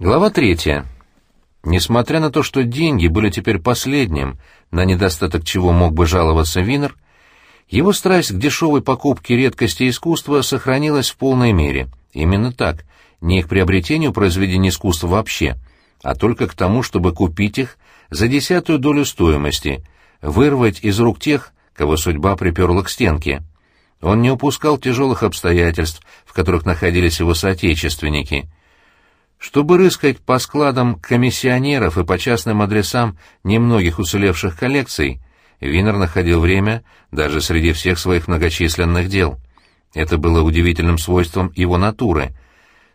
Глава третья. Несмотря на то, что деньги были теперь последним, на недостаток чего мог бы жаловаться Винер, его страсть к дешевой покупке редкостей искусства сохранилась в полной мере. Именно так, не к приобретению произведений искусства вообще, а только к тому, чтобы купить их за десятую долю стоимости, вырвать из рук тех, кого судьба приперла к стенке. Он не упускал тяжелых обстоятельств, в которых находились его соотечественники — чтобы рыскать по складам комиссионеров и по частным адресам немногих уцелевших коллекций, Винер находил время даже среди всех своих многочисленных дел. Это было удивительным свойством его натуры.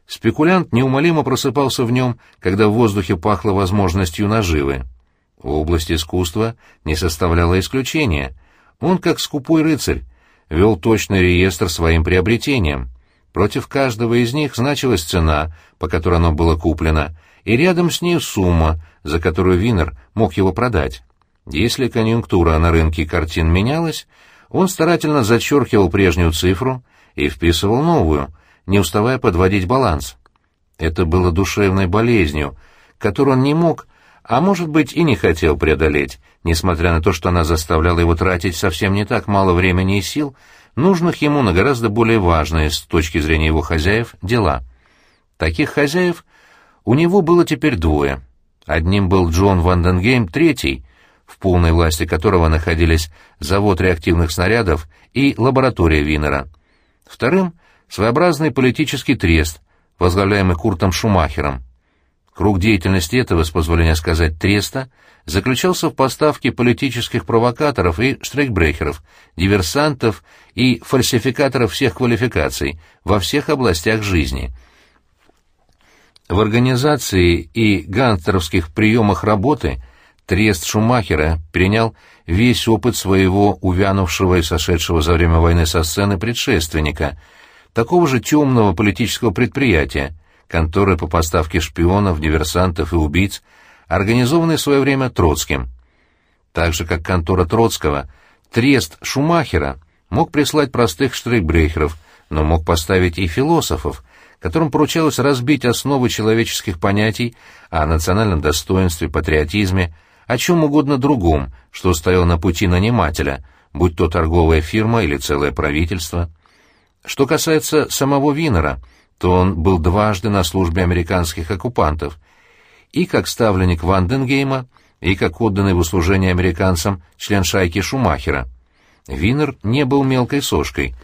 Спекулянт неумолимо просыпался в нем, когда в воздухе пахло возможностью наживы. Область искусства не составляла исключения. Он, как скупой рыцарь, вел точный реестр своим приобретениям. Против каждого из них значилась цена, по которой оно было куплено, и рядом с ней сумма, за которую Винер мог его продать. Если конъюнктура на рынке картин менялась, он старательно зачеркивал прежнюю цифру и вписывал новую, не уставая подводить баланс. Это было душевной болезнью, которую он не мог, а может быть и не хотел преодолеть, несмотря на то, что она заставляла его тратить совсем не так мало времени и сил, нужных ему на гораздо более важные с точки зрения его хозяев дела. Таких хозяев у него было теперь двое. Одним был Джон Ванденгейм, третий, в полной власти которого находились завод реактивных снарядов и лаборатория Винера. Вторым — своеобразный политический трест, возглавляемый Куртом Шумахером. Круг деятельности этого, с позволения сказать, треста — заключался в поставке политических провокаторов и штрейкбрехеров, диверсантов и фальсификаторов всех квалификаций во всех областях жизни. В организации и гангстеровских приемах работы трест Шумахера перенял весь опыт своего увянувшего и сошедшего за время войны со сцены предшественника, такого же темного политического предприятия, конторы по поставке шпионов, диверсантов и убийц, организованный в свое время Троцким. Так же, как контора Троцкого, трест Шумахера мог прислать простых штрейкбрехеров, но мог поставить и философов, которым поручалось разбить основы человеческих понятий о национальном достоинстве, патриотизме, о чем угодно другом, что стояло на пути нанимателя, будь то торговая фирма или целое правительство. Что касается самого Винера, то он был дважды на службе американских оккупантов, и как ставленник Ванденгейма, и как отданный в услужение американцам член шайки Шумахера. Винер не был мелкой сошкой.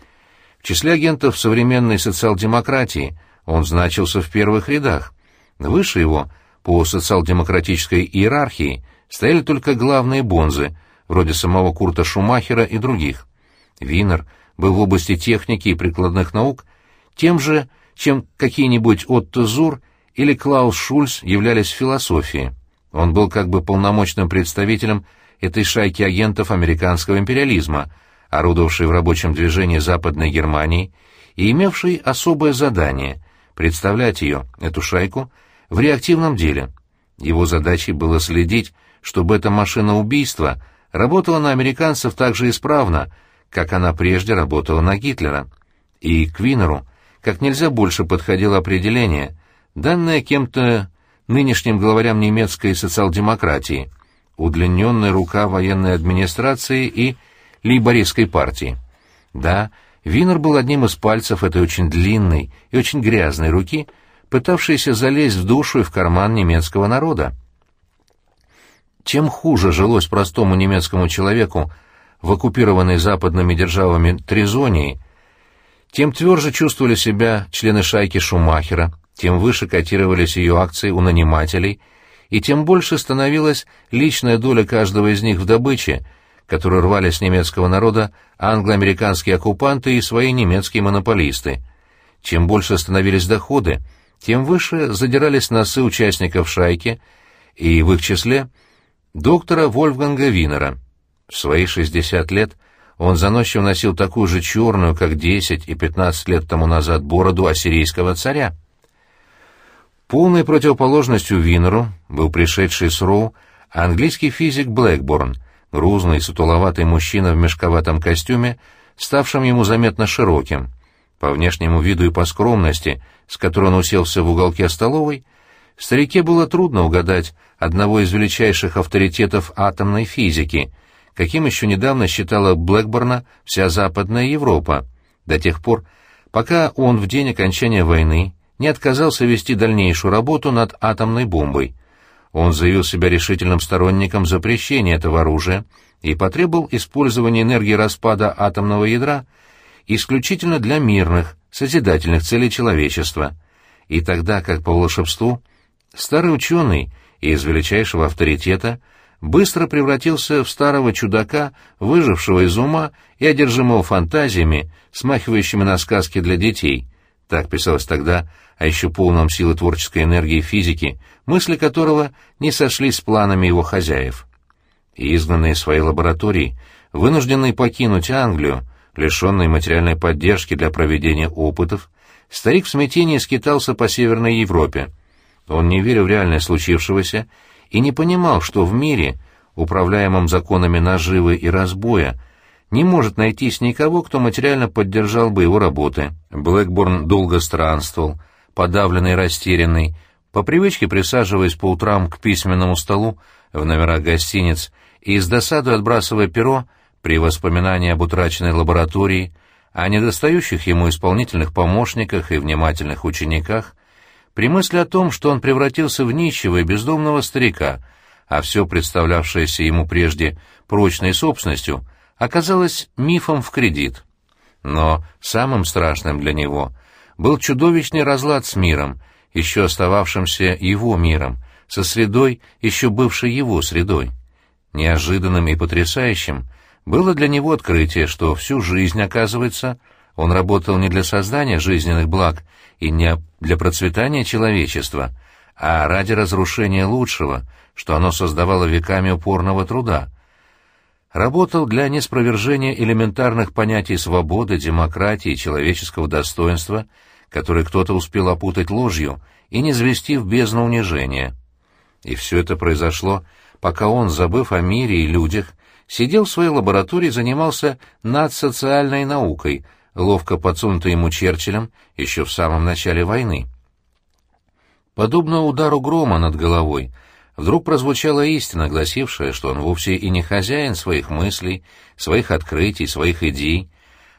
В числе агентов современной социал-демократии он значился в первых рядах. Выше его, по социал-демократической иерархии, стояли только главные бонзы, вроде самого Курта Шумахера и других. Винер был в области техники и прикладных наук тем же, чем какие-нибудь Отто Зур или Клаус Шульц являлись в философии. Он был как бы полномочным представителем этой шайки агентов американского империализма, орудовавшей в рабочем движении Западной Германии и имевшей особое задание — представлять ее, эту шайку, в реактивном деле. Его задачей было следить, чтобы эта машина убийства работала на американцев так же исправно, как она прежде работала на Гитлера. И к Винеру как нельзя больше подходило определение — данное кем-то нынешним главарям немецкой социал-демократии, удлиненная рука военной администрации и лейбористской партии. Да, Винер был одним из пальцев этой очень длинной и очень грязной руки, пытавшейся залезть в душу и в карман немецкого народа. Чем хуже жилось простому немецкому человеку в оккупированной западными державами Тризонии, тем тверже чувствовали себя члены шайки Шумахера, тем выше котировались ее акции у нанимателей, и тем больше становилась личная доля каждого из них в добыче, которую рвали с немецкого народа англо-американские оккупанты и свои немецкие монополисты. Чем больше становились доходы, тем выше задирались носы участников шайки, и в их числе доктора Вольфганга Винера. В свои 60 лет он заносчиво носил такую же черную, как 10 и 15 лет тому назад, бороду ассирийского царя. Полной противоположностью Винеру был пришедший с Роу английский физик Блэкборн, грузный, сутуловатый мужчина в мешковатом костюме, ставшим ему заметно широким. По внешнему виду и по скромности, с которой он уселся в уголке столовой, старике было трудно угадать одного из величайших авторитетов атомной физики, каким еще недавно считала Блэкборна вся Западная Европа, до тех пор, пока он в день окончания войны не отказался вести дальнейшую работу над атомной бомбой. Он заявил себя решительным сторонником запрещения этого оружия и потребовал использования энергии распада атомного ядра исключительно для мирных, созидательных целей человечества. И тогда, как по волшебству, старый ученый из величайшего авторитета быстро превратился в старого чудака, выжившего из ума и одержимого фантазиями, смахивающими на сказки для детей. Так писалось тогда о еще полном силы творческой энергии физики, мысли которого не сошлись с планами его хозяев. И изгнанный из своей лаборатории, вынужденный покинуть Англию, лишенный материальной поддержки для проведения опытов, старик в смятении скитался по Северной Европе. Он не верил в реальность случившегося и не понимал, что в мире, управляемом законами наживы и разбоя, не может найтись никого, кто материально поддержал бы его работы. Блэкборн долго странствовал, подавленный и растерянный, по привычке присаживаясь по утрам к письменному столу в номерах гостиниц и с досадой отбрасывая перо при воспоминании об утраченной лаборатории, о недостающих ему исполнительных помощниках и внимательных учениках, при мысли о том, что он превратился в нищего и бездомного старика, а все представлявшееся ему прежде прочной собственностью оказалось мифом в кредит. Но самым страшным для него был чудовищный разлад с миром, еще остававшимся его миром, со средой, еще бывшей его средой. Неожиданным и потрясающим было для него открытие, что всю жизнь, оказывается, он работал не для создания жизненных благ и не для процветания человечества, а ради разрушения лучшего, что оно создавало веками упорного труда. Работал для неспровержения элементарных понятий свободы, демократии и человеческого достоинства, которые кто-то успел опутать ложью и не звести в бездну унижения. И все это произошло, пока он, забыв о мире и людях, сидел в своей лаборатории и занимался надсоциальной наукой, ловко подсунутой ему Черчиллем еще в самом начале войны. Подобно удару грома над головой, вдруг прозвучала истина, гласившая, что он вовсе и не хозяин своих мыслей, своих открытий, своих идей,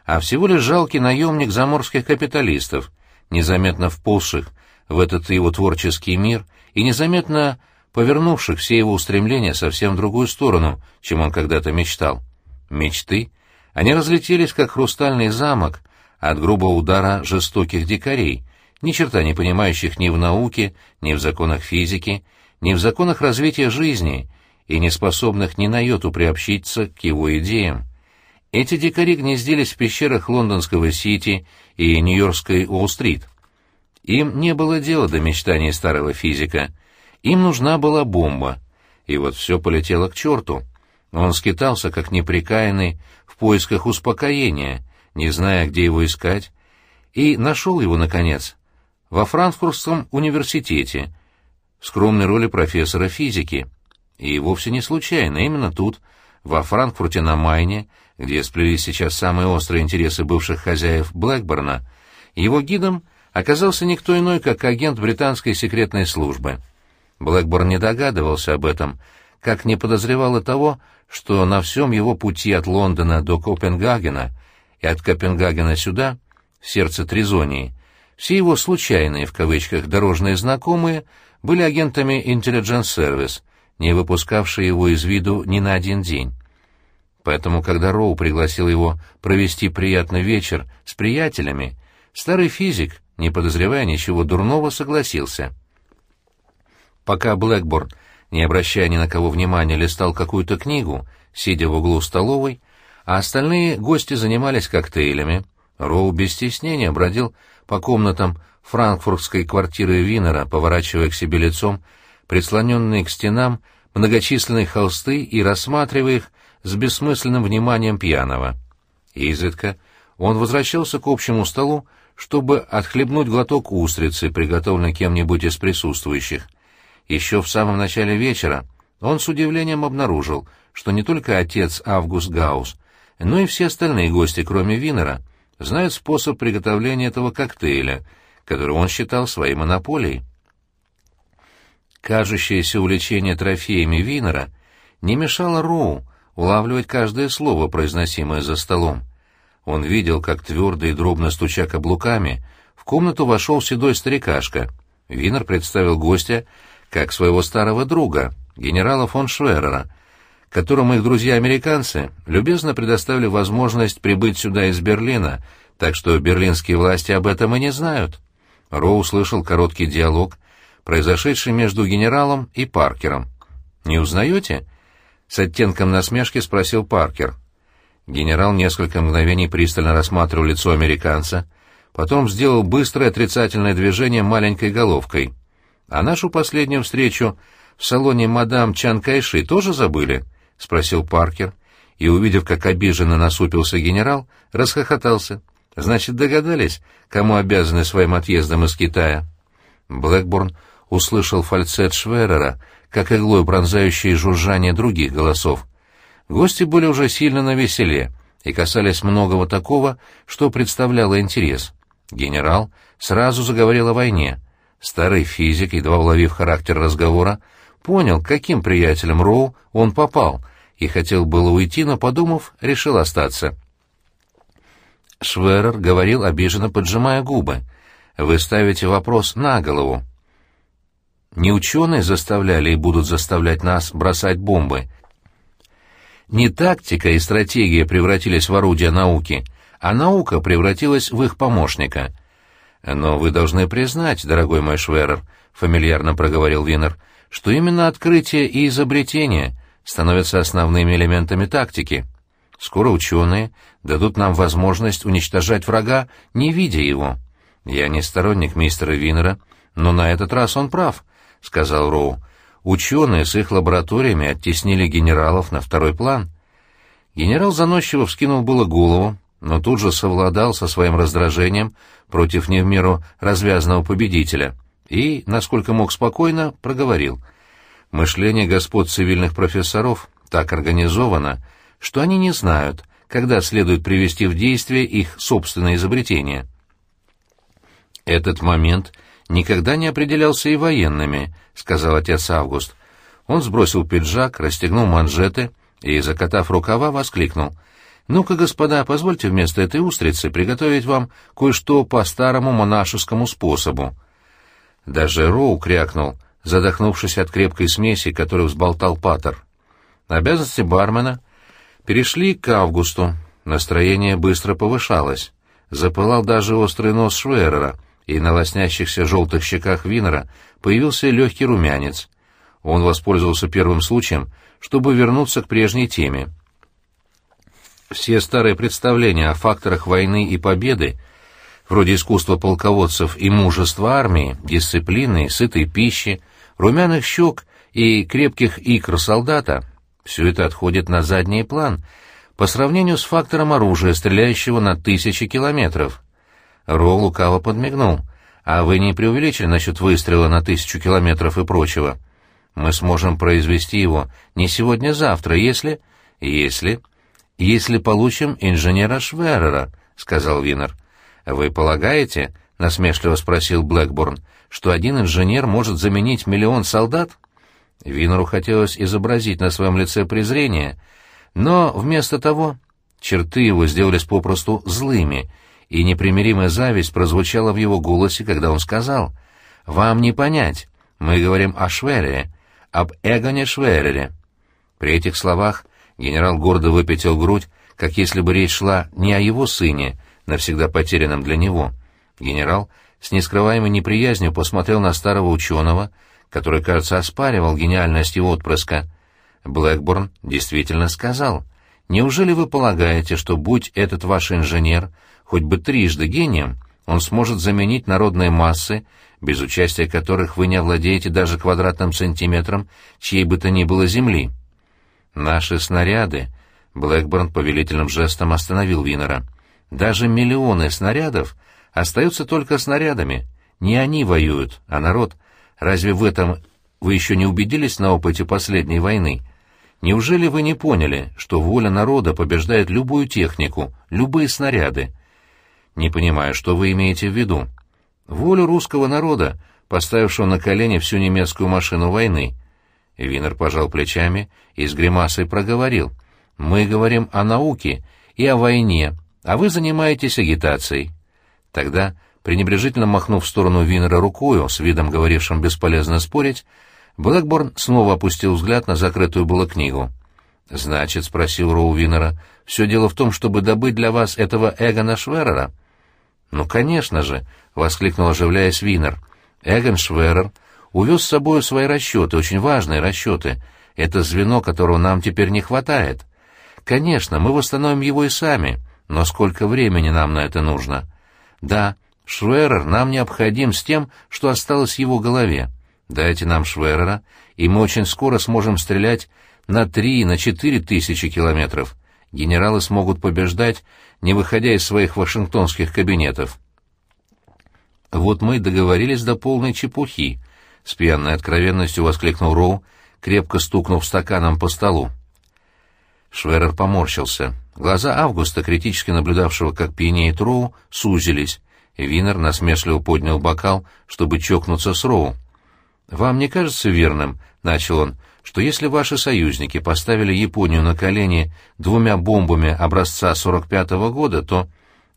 а всего лишь жалкий наемник заморских капиталистов, незаметно вползших в этот его творческий мир и незаметно повернувших все его устремления совсем в другую сторону, чем он когда-то мечтал. Мечты? Они разлетелись, как хрустальный замок, от грубого удара жестоких дикарей, ни черта не понимающих ни в науке, ни в законах физики, ни в законах развития жизни и не способных ни на йоту приобщиться к его идеям. Эти дикари гнездились в пещерах лондонского Сити и Нью-Йоркской Уолл-стрит. Им не было дела до мечтаний старого физика — им нужна была бомба. И вот все полетело к черту. Он скитался, как неприкаянный, в поисках успокоения, не зная, где его искать, и нашел его, наконец, во Франкфуртском университете, в скромной роли профессора физики. И вовсе не случайно, именно тут, во Франкфурте на Майне, где сплелись сейчас самые острые интересы бывших хозяев Блэкборна, его гидом оказался никто иной, как агент британской секретной службы — Блэкборн не догадывался об этом, как не подозревал и того, что на всем его пути от Лондона до Копенгагена и от Копенгагена сюда, в сердце Тризонии, все его «случайные» в кавычках дорожные знакомые были агентами Intelligence Service, не выпускавшие его из виду ни на один день. Поэтому, когда Роу пригласил его провести приятный вечер с приятелями, старый физик, не подозревая ничего дурного, согласился — Пока Блэкборн, не обращая ни на кого внимания, листал какую-то книгу, сидя в углу столовой, а остальные гости занимались коктейлями, Роу без стеснения бродил по комнатам франкфуртской квартиры Винера, поворачивая к себе лицом прислоненные к стенам многочисленные холсты и рассматривая их с бессмысленным вниманием пьяного. Изредка он возвращался к общему столу, чтобы отхлебнуть глоток устрицы, приготовленной кем-нибудь из присутствующих. Еще в самом начале вечера он с удивлением обнаружил, что не только отец Август Гаус, но и все остальные гости, кроме Винера, знают способ приготовления этого коктейля, который он считал своей монополией. Кажущееся увлечение трофеями Винера не мешало Роу улавливать каждое слово, произносимое за столом. Он видел, как твердо и дробно стуча каблуками, в комнату вошел седой старикашка. Винер представил гостя как своего старого друга, генерала фон Шверера, которому их друзья-американцы любезно предоставили возможность прибыть сюда из Берлина, так что берлинские власти об этом и не знают. Роу услышал короткий диалог, произошедший между генералом и Паркером. «Не узнаете?» — с оттенком насмешки спросил Паркер. Генерал несколько мгновений пристально рассматривал лицо американца, потом сделал быстрое отрицательное движение маленькой головкой. «А нашу последнюю встречу в салоне мадам Чан Кайши тоже забыли?» — спросил Паркер, и, увидев, как обиженно насупился генерал, расхохотался. «Значит, догадались, кому обязаны своим отъездом из Китая?» Блэкборн услышал фальцет Шверера, как иглой пронзающее жужжание других голосов. Гости были уже сильно навеселе и касались многого такого, что представляло интерес. Генерал сразу заговорил о войне. Старый физик, едва уловив характер разговора, понял, каким приятелем Роу он попал, и хотел было уйти, но, подумав, решил остаться. Шверер говорил, обиженно поджимая губы. «Вы ставите вопрос на голову. Не ученые заставляли и будут заставлять нас бросать бомбы. Не тактика и стратегия превратились в орудие науки, а наука превратилась в их помощника. Но вы должны признать, дорогой мой Шверер, — фамильярно проговорил Винер, — что именно открытие и изобретение становятся основными элементами тактики. Скоро ученые дадут нам возможность уничтожать врага, не видя его. Я не сторонник мистера Винера, но на этот раз он прав —— сказал Роу. «Ученые с их лабораториями оттеснили генералов на второй план». Генерал заносчиво вскинул было голову, но тут же совладал со своим раздражением против не в меру развязанного победителя и, насколько мог спокойно, проговорил. «Мышление господ цивильных профессоров так организовано, что они не знают, когда следует привести в действие их собственное изобретение». Этот момент — никогда не определялся и военными», — сказал отец Август. Он сбросил пиджак, расстегнул манжеты и, закатав рукава, воскликнул. «Ну-ка, господа, позвольте вместо этой устрицы приготовить вам кое-что по старому монашескому способу». Даже Роу крякнул, задохнувшись от крепкой смеси, которую взболтал Паттер. Обязанности бармена перешли к Августу. Настроение быстро повышалось. Запылал даже острый нос Шверера — и на лоснящихся желтых щеках Винера появился легкий румянец. Он воспользовался первым случаем, чтобы вернуться к прежней теме. Все старые представления о факторах войны и победы, вроде искусства полководцев и мужества армии, дисциплины, сытой пищи, румяных щек и крепких икр солдата, все это отходит на задний план по сравнению с фактором оружия, стреляющего на тысячи километров. Ро лукаво подмигнул. «А вы не преувеличили насчет выстрела на тысячу километров и прочего? Мы сможем произвести его не сегодня-завтра, а если...» «Если...» «Если получим инженера Шверера», — сказал Винер. «Вы полагаете, — насмешливо спросил Блэкборн, — что один инженер может заменить миллион солдат?» Винеру хотелось изобразить на своем лице презрение, но вместо того черты его сделались попросту злыми — и непримиримая зависть прозвучала в его голосе, когда он сказал, «Вам не понять, мы говорим о Шверере, об Эгоне Шверере». При этих словах генерал гордо выпятил грудь, как если бы речь шла не о его сыне, навсегда потерянном для него. Генерал с нескрываемой неприязнью посмотрел на старого ученого, который, кажется, оспаривал гениальность его отпрыска. Блэкборн действительно сказал, «Неужели вы полагаете, что, будь этот ваш инженер хоть бы трижды гением, он сможет заменить народные массы, без участия которых вы не овладеете даже квадратным сантиметром чьей бы то ни было земли. Наши снаряды, Блэкборн повелительным жестом остановил Винера, даже миллионы снарядов остаются только снарядами. Не они воюют, а народ. Разве в этом вы еще не убедились на опыте последней войны? Неужели вы не поняли, что воля народа побеждает любую технику, любые снаряды? Не понимаю, что вы имеете в виду. Волю русского народа поставившего на колени всю немецкую машину войны. Винер пожал плечами и с гримасой проговорил. «Мы говорим о науке и о войне, а вы занимаетесь агитацией». Тогда, пренебрежительно махнув в сторону Винера рукою, с видом говорившим бесполезно спорить, Блэкборн снова опустил взгляд на закрытую было книгу. «Значит, — спросил Роу Винера, — все дело в том, чтобы добыть для вас этого Эгона Шверера?» «Ну, конечно же!» — воскликнул, оживляясь Винер. «Эгон Шверер увез с собой свои расчеты, очень важные расчеты. Это звено, которого нам теперь не хватает. Конечно, мы восстановим его и сами, но сколько времени нам на это нужно? Да, Шверер нам необходим с тем, что осталось в его голове. Дайте нам Шверера, и мы очень скоро сможем стрелять на три, на четыре тысячи километров. Генералы смогут побеждать, не выходя из своих вашингтонских кабинетов. Вот мы договорились до полной чепухи, — с пьяной откровенностью воскликнул Роу, крепко стукнув стаканом по столу. Шверер поморщился. Глаза Августа, критически наблюдавшего, как пьянеет Роу, сузились. Винер насмешливо поднял бокал, чтобы чокнуться с Роу. «Вам не кажется верным, — начал он, — что если ваши союзники поставили Японию на колени двумя бомбами образца 45-го года, то,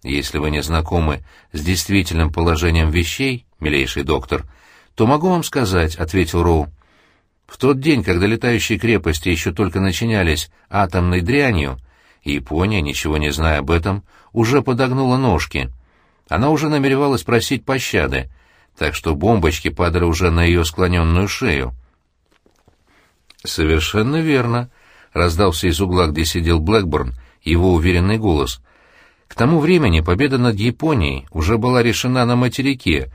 если вы не знакомы с действительным положением вещей, милейший доктор, то могу вам сказать, — ответил Роу, — в тот день, когда летающие крепости еще только начинялись атомной дрянью, Япония, ничего не зная об этом, уже подогнула ножки. Она уже намеревалась просить пощады, так что бомбочки падали уже на ее склоненную шею. «Совершенно верно», — раздался из угла, где сидел Блэкборн, его уверенный голос. К тому времени победа над Японией уже была решена на материке,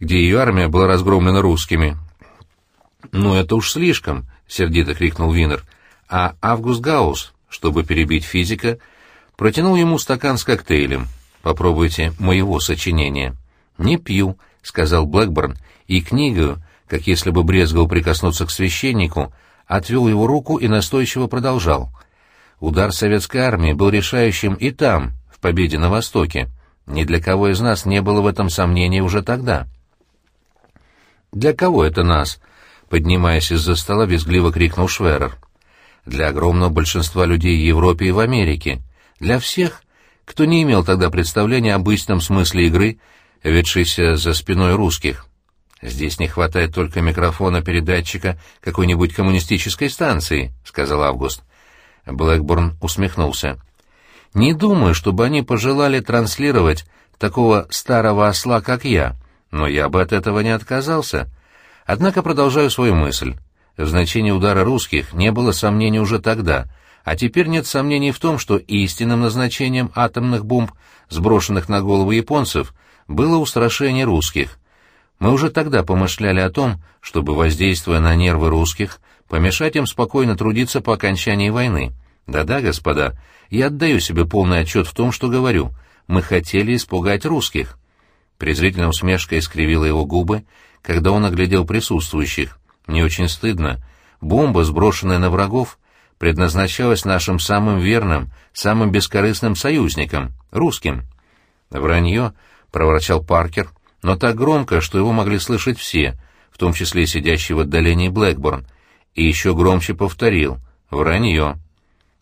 где ее армия была разгромлена русскими. «Ну, это уж слишком», — сердито крикнул Винер. А Август Гаус, чтобы перебить физика, протянул ему стакан с коктейлем. «Попробуйте моего сочинения». «Не пью», — сказал Блэкборн, и книгу, как если бы брезгал прикоснуться к священнику, — отвел его руку и настойчиво продолжал. Удар советской армии был решающим и там, в победе на Востоке. Ни для кого из нас не было в этом сомнений уже тогда. «Для кого это нас?» — поднимаясь из-за стола, визгливо крикнул Шверер. «Для огромного большинства людей в Европе и в Америке. Для всех, кто не имел тогда представления об истинном смысле игры, ведшейся за спиной русских. «Здесь не хватает только микрофона-передатчика какой-нибудь коммунистической станции», — сказал Август. Блэкборн усмехнулся. «Не думаю, чтобы они пожелали транслировать такого старого осла, как я, но я бы от этого не отказался. Однако продолжаю свою мысль. В значении удара русских не было сомнений уже тогда, а теперь нет сомнений в том, что истинным назначением атомных бомб, сброшенных на голову японцев, было устрашение русских». Мы уже тогда помышляли о том, чтобы, воздействуя на нервы русских, помешать им спокойно трудиться по окончании войны. Да-да, господа, я отдаю себе полный отчет в том, что говорю. Мы хотели испугать русских. Презрительная усмешка искривила его губы, когда он оглядел присутствующих. Не очень стыдно. Бомба, сброшенная на врагов, предназначалась нашим самым верным, самым бескорыстным союзникам — русским. «Вранье», — проворчал Паркер, но так громко, что его могли слышать все, в том числе сидящий в отдалении Блэкборн, и еще громче повторил «Вранье».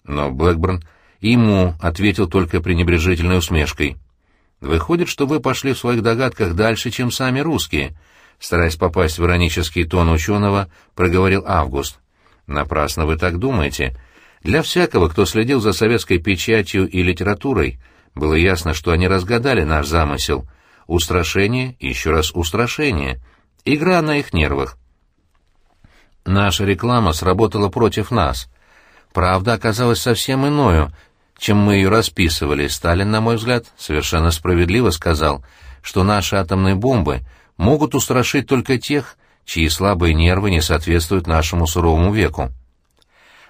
Но Блэкборн ему ответил только пренебрежительной усмешкой. «Выходит, что вы пошли в своих догадках дальше, чем сами русские», стараясь попасть в иронический тон ученого, проговорил Август. «Напрасно вы так думаете. Для всякого, кто следил за советской печатью и литературой, было ясно, что они разгадали наш замысел — устрашение еще раз устрашение. Игра на их нервах. Наша реклама сработала против нас. Правда оказалась совсем иною, чем мы ее расписывали. Сталин, на мой взгляд, совершенно справедливо сказал, что наши атомные бомбы могут устрашить только тех, чьи слабые нервы не соответствуют нашему суровому веку.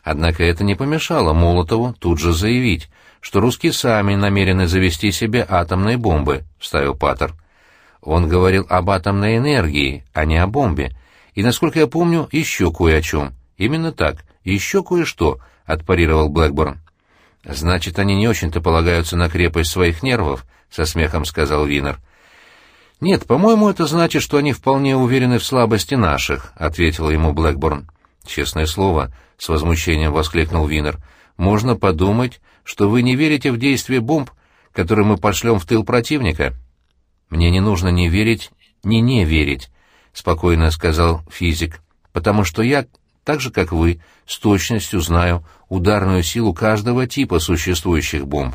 Однако это не помешало Молотову тут же заявить, что русские сами намерены завести себе атомные бомбы, — вставил Паттер. Он говорил об атомной энергии, а не о бомбе, и, насколько я помню, еще кое о чем. Именно так, еще кое-что, — отпарировал Блэкборн. Значит, они не очень-то полагаются на крепость своих нервов, — со смехом сказал Винер. «Нет, по-моему, это значит, что они вполне уверены в слабости наших», — ответил ему Блэкборн. «Честное слово», — с возмущением воскликнул Винер, — «можно подумать, что вы не верите в действие бомб, которые мы пошлем в тыл противника». «Мне не нужно ни верить, ни не верить», — спокойно сказал физик, — «потому что я, так же как вы, с точностью знаю ударную силу каждого типа существующих бомб».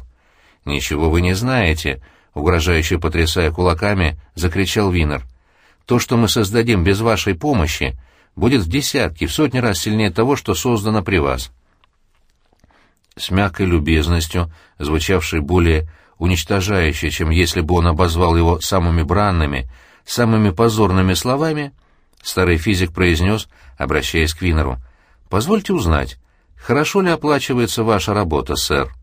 «Ничего вы не знаете», угрожающе потрясая кулаками, закричал Винер. «То, что мы создадим без вашей помощи, будет в десятки, в сотни раз сильнее того, что создано при вас». С мягкой любезностью, звучавшей более уничтожающе, чем если бы он обозвал его самыми бранными, самыми позорными словами, старый физик произнес, обращаясь к Винеру, «Позвольте узнать, хорошо ли оплачивается ваша работа, сэр?»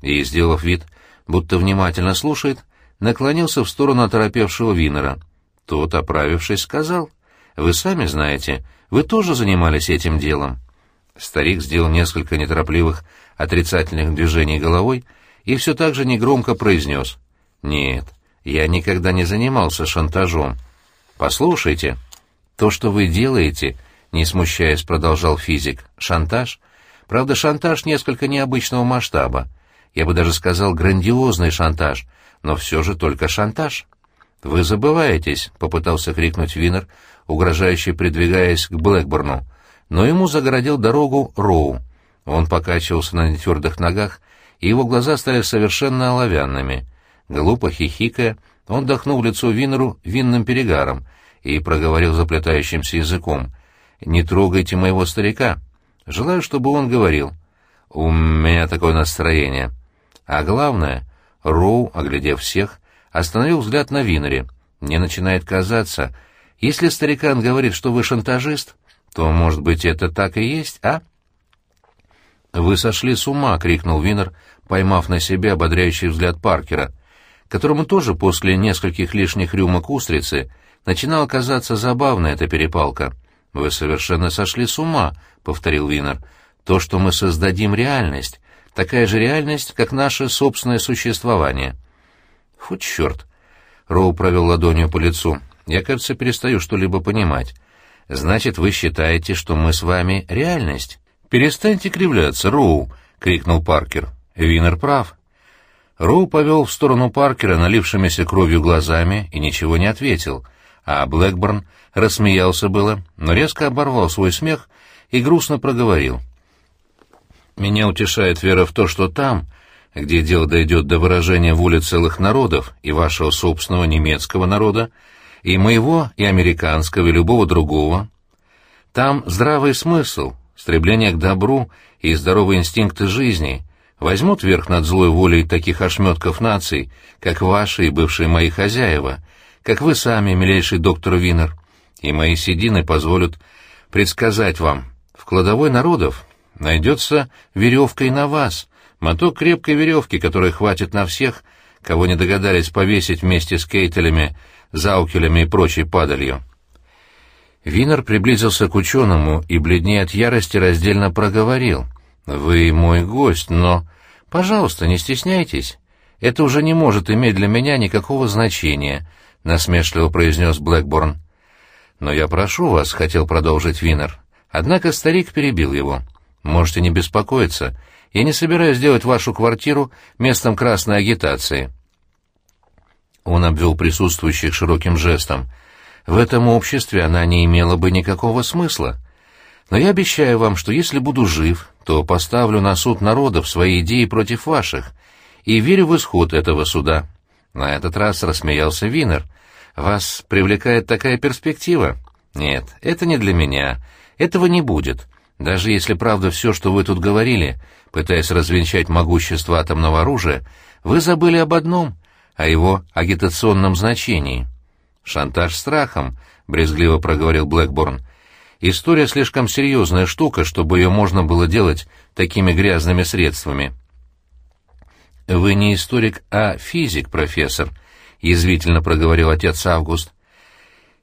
И, сделав вид, будто внимательно слушает, наклонился в сторону оторопевшего Винера. Тот, оправившись, сказал, «Вы сами знаете, вы тоже занимались этим делом». Старик сделал несколько неторопливых отрицательных движений головой и все так же негромко произнес, «Нет, я никогда не занимался шантажом. Послушайте, то, что вы делаете, не смущаясь, продолжал физик, шантаж. Правда, шантаж несколько необычного масштаба. Я бы даже сказал, грандиозный шантаж — но все же только шантаж. «Вы забываетесь», — попытался крикнуть Винер, угрожающе придвигаясь к Блэкборну, но ему загородил дорогу Роу. Он покачивался на нетвердых ногах, и его глаза стали совершенно оловянными. Глупо хихикая, он дохнул лицо Винеру винным перегаром и проговорил заплетающимся языком. «Не трогайте моего старика. Желаю, чтобы он говорил. У меня такое настроение. А главное, Роу, оглядев всех, остановил взгляд на Винере. Мне начинает казаться, если старикан говорит, что вы шантажист, то, может быть, это так и есть, а? «Вы сошли с ума!» — крикнул Винер, поймав на себе ободряющий взгляд Паркера, которому тоже после нескольких лишних рюмок устрицы начинала казаться забавной эта перепалка. «Вы совершенно сошли с ума!» — повторил Винер. «То, что мы создадим реальность, такая же реальность, как наше собственное существование. Фу, черт! Роу провел ладонью по лицу. Я, кажется, перестаю что-либо понимать. Значит, вы считаете, что мы с вами реальность? Перестаньте кривляться, Роу! крикнул Паркер. Винер прав. Роу повел в сторону Паркера налившимися кровью глазами и ничего не ответил, а Блэкборн рассмеялся было, но резко оборвал свой смех и грустно проговорил — меня утешает вера в то, что там, где дело дойдет до выражения воли целых народов и вашего собственного немецкого народа, и моего, и американского, и любого другого, там здравый смысл, стремление к добру и здоровые инстинкты жизни возьмут верх над злой волей таких ошметков наций, как ваши и бывшие мои хозяева, как вы сами, милейший доктор Винер, и мои седины позволят предсказать вам, в кладовой народов найдется веревка и на вас, моток крепкой веревки, которой хватит на всех, кого не догадались повесить вместе с кейтелями, заукелями и прочей падалью. Винер приблизился к ученому и, бледнее от ярости, раздельно проговорил. «Вы мой гость, но...» «Пожалуйста, не стесняйтесь. Это уже не может иметь для меня никакого значения», — насмешливо произнес Блэкборн. «Но я прошу вас», — хотел продолжить Винер. Однако старик перебил его. Можете не беспокоиться. Я не собираюсь делать вашу квартиру местом красной агитации. Он обвел присутствующих широким жестом. В этом обществе она не имела бы никакого смысла. Но я обещаю вам, что если буду жив, то поставлю на суд народов свои идеи против ваших, и верю в исход этого суда. На этот раз рассмеялся Винер. Вас привлекает такая перспектива? Нет, это не для меня. Этого не будет. Даже если правда все, что вы тут говорили, пытаясь развенчать могущество атомного оружия, вы забыли об одном — о его агитационном значении. «Шантаж страхом», — брезгливо проговорил Блэкборн. «История слишком серьезная штука, чтобы ее можно было делать такими грязными средствами». «Вы не историк, а физик, профессор», — язвительно проговорил отец Август.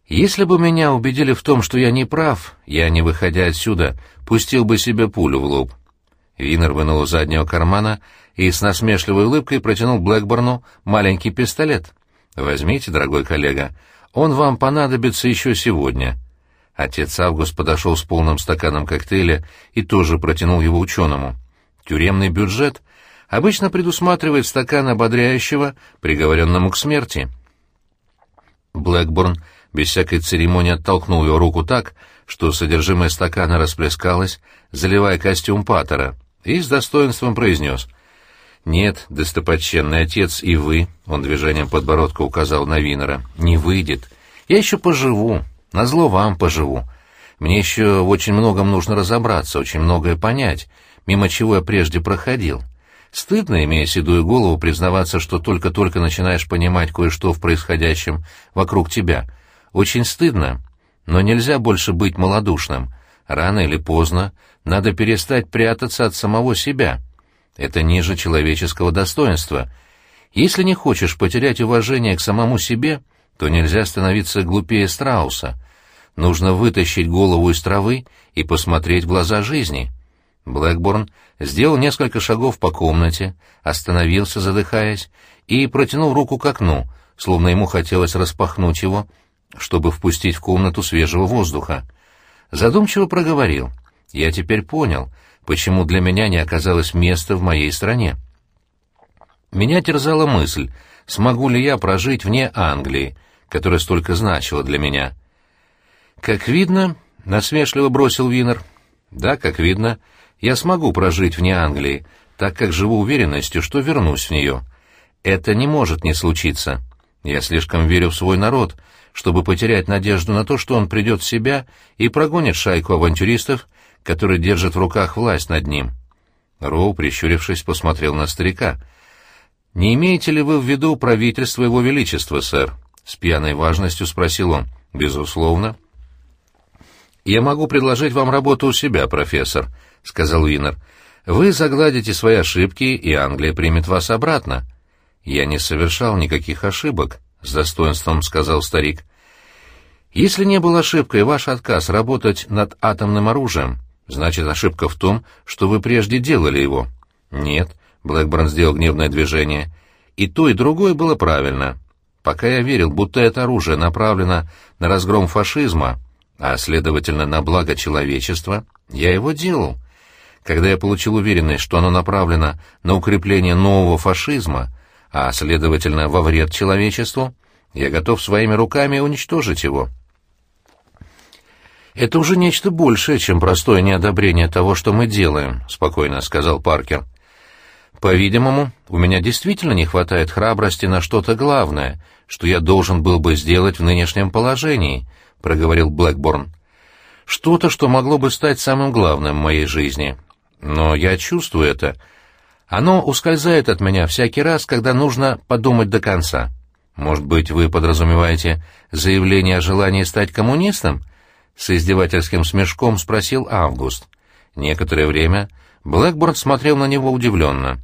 Если бы меня убедили в том, что я не прав, я, не выходя отсюда, пустил бы себе пулю в лоб. Винер вынул из заднего кармана и с насмешливой улыбкой протянул Блэкборну маленький пистолет. Возьмите, дорогой коллега, он вам понадобится еще сегодня». Отец Август подошел с полным стаканом коктейля и тоже протянул его ученому. Тюремный бюджет обычно предусматривает стакан ободряющего, приговоренному к смерти. Блэкборн без всякой церемонии оттолкнул его руку так, что содержимое стакана расплескалось, заливая костюм Паттера, и с достоинством произнес «Нет, достопочтенный отец, и вы», — он движением подбородка указал на Винера, — «не выйдет. Я еще поживу, назло вам поживу. Мне еще очень многом нужно разобраться, очень многое понять, мимо чего я прежде проходил. Стыдно, имея седую голову, признаваться, что только-только начинаешь понимать кое-что в происходящем вокруг тебя. Очень стыдно, но нельзя больше быть малодушным. Рано или поздно надо перестать прятаться от самого себя. Это ниже человеческого достоинства. Если не хочешь потерять уважение к самому себе, то нельзя становиться глупее страуса. Нужно вытащить голову из травы и посмотреть в глаза жизни. Блэкборн сделал несколько шагов по комнате, остановился, задыхаясь, и протянул руку к окну, словно ему хотелось распахнуть его, чтобы впустить в комнату свежего воздуха. Задумчиво проговорил. «Я теперь понял, почему для меня не оказалось места в моей стране. Меня терзала мысль, смогу ли я прожить вне Англии, которая столько значила для меня. «Как видно», — насмешливо бросил Винер, — «да, как видно, я смогу прожить вне Англии, так как живу уверенностью, что вернусь в нее. Это не может не случиться. Я слишком верю в свой народ, чтобы потерять надежду на то, что он придет в себя и прогонит шайку авантюристов, которые держат в руках власть над ним». Роу, прищурившись, посмотрел на старика. «Не имеете ли вы в виду правительство Его Величества, сэр?» — с пьяной важностью спросил он. «Безусловно». «Я могу предложить вам работу у себя, профессор», — сказал Винер. «Вы загладите свои ошибки, и Англия примет вас обратно». «Я не совершал никаких ошибок», — с достоинством сказал старик. «Если не был ошибкой ваш отказ работать над атомным оружием, значит, ошибка в том, что вы прежде делали его». «Нет», — Блэкборн сделал гневное движение, — «и то, и другое было правильно. Пока я верил, будто это оружие направлено на разгром фашизма, а, следовательно, на благо человечества, я его делал. Когда я получил уверенность, что оно направлено на укрепление нового фашизма, а, следовательно, во вред человечеству, я готов своими руками уничтожить его. «Это уже нечто большее, чем простое неодобрение того, что мы делаем», — спокойно сказал Паркер. «По-видимому, у меня действительно не хватает храбрости на что-то главное, что я должен был бы сделать в нынешнем положении», — проговорил Блэкборн. «Что-то, что могло бы стать самым главным в моей жизни. Но я чувствую это. Оно ускользает от меня всякий раз, когда нужно подумать до конца. Может быть, вы подразумеваете заявление о желании стать коммунистом?» С издевательским смешком спросил Август. Некоторое время Блэкборн смотрел на него удивленно.